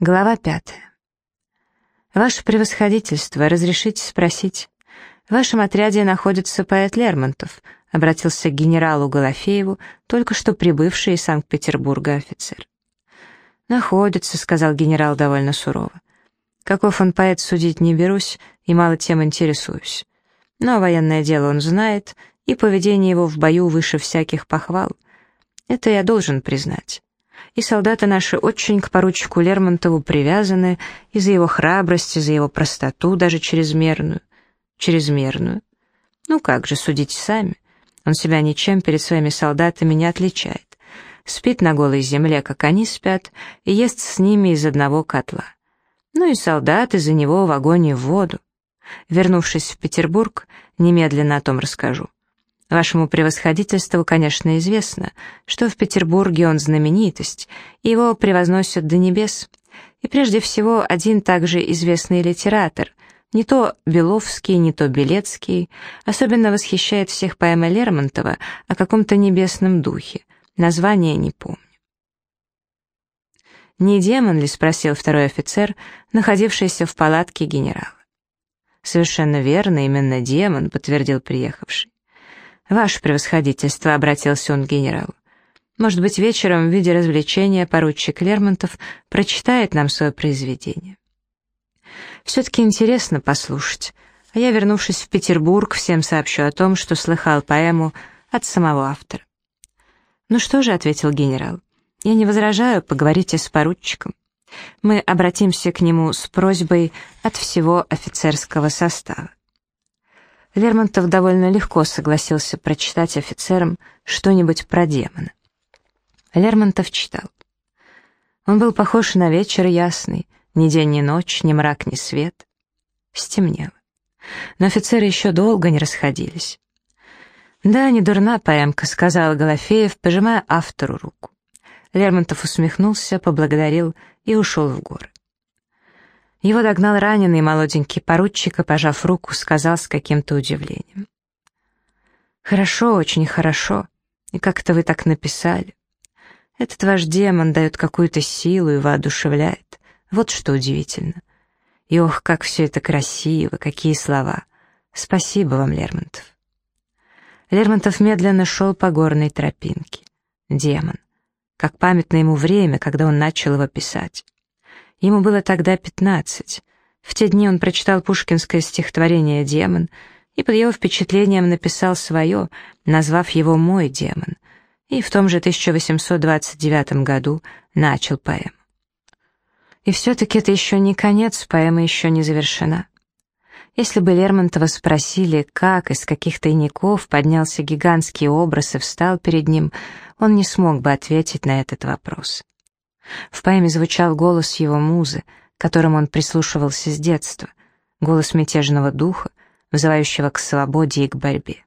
Глава пятая. «Ваше превосходительство, разрешите спросить. В вашем отряде находится поэт Лермонтов», обратился к генералу Голофееву, только что прибывший из Санкт-Петербурга офицер. «Находится», — сказал генерал довольно сурово. «Каков он поэт, судить не берусь и мало тем интересуюсь. Но военное дело он знает, и поведение его в бою выше всяких похвал. Это я должен признать и солдаты наши очень к поручику Лермонтову привязаны и за его храбрость, и за его простоту, даже чрезмерную. Чрезмерную. Ну как же, судите сами. Он себя ничем перед своими солдатами не отличает. Спит на голой земле, как они спят, и ест с ними из одного котла. Ну и солдаты за него в огонь и в воду. Вернувшись в Петербург, немедленно о том расскажу. Вашему превосходительству, конечно, известно, что в Петербурге он знаменитость, и его превозносят до небес. И прежде всего один также известный литератор, не то Беловский, не то Белецкий, особенно восхищает всех поэма Лермонтова о каком-то небесном духе. Название не помню. «Не демон ли?» — спросил второй офицер, находившийся в палатке генерала. «Совершенно верно, именно демон», — подтвердил приехавший. «Ваше превосходительство», — обратился он к генералу. «Может быть, вечером в виде развлечения поручик Лермонтов прочитает нам свое произведение?» «Все-таки интересно послушать, а я, вернувшись в Петербург, всем сообщу о том, что слыхал поэму от самого автора». «Ну что же», — ответил генерал, — «я не возражаю, поговорите с поручиком. Мы обратимся к нему с просьбой от всего офицерского состава». Лермонтов довольно легко согласился прочитать офицерам что-нибудь про демона. Лермонтов читал. Он был похож на вечер ясный, ни день, ни ночь, ни мрак, ни свет. Стемнело. Но офицеры еще долго не расходились. «Да, не дурна поэмка», — сказал Голофеев, пожимая автору руку. Лермонтов усмехнулся, поблагодарил и ушел в горы. Его догнал раненый молоденький поручик и, пожав руку, сказал с каким-то удивлением. «Хорошо, очень хорошо. И как это вы так написали? Этот ваш демон дает какую-то силу и воодушевляет. Вот что удивительно. И ох, как все это красиво, какие слова. Спасибо вам, Лермонтов». Лермонтов медленно шел по горной тропинке. Демон. Как памятно ему время, когда он начал его писать. Ему было тогда пятнадцать. В те дни он прочитал пушкинское стихотворение «Демон» и под его впечатлением написал свое, назвав его «Мой демон», и в том же 1829 году начал поэму. И все-таки это еще не конец, поэма еще не завершена. Если бы Лермонтова спросили, как из каких тайников поднялся гигантский образ и встал перед ним, он не смог бы ответить на этот вопрос. В поэме звучал голос его музы, к которому он прислушивался с детства, голос мятежного духа, вызывающего к свободе и к борьбе.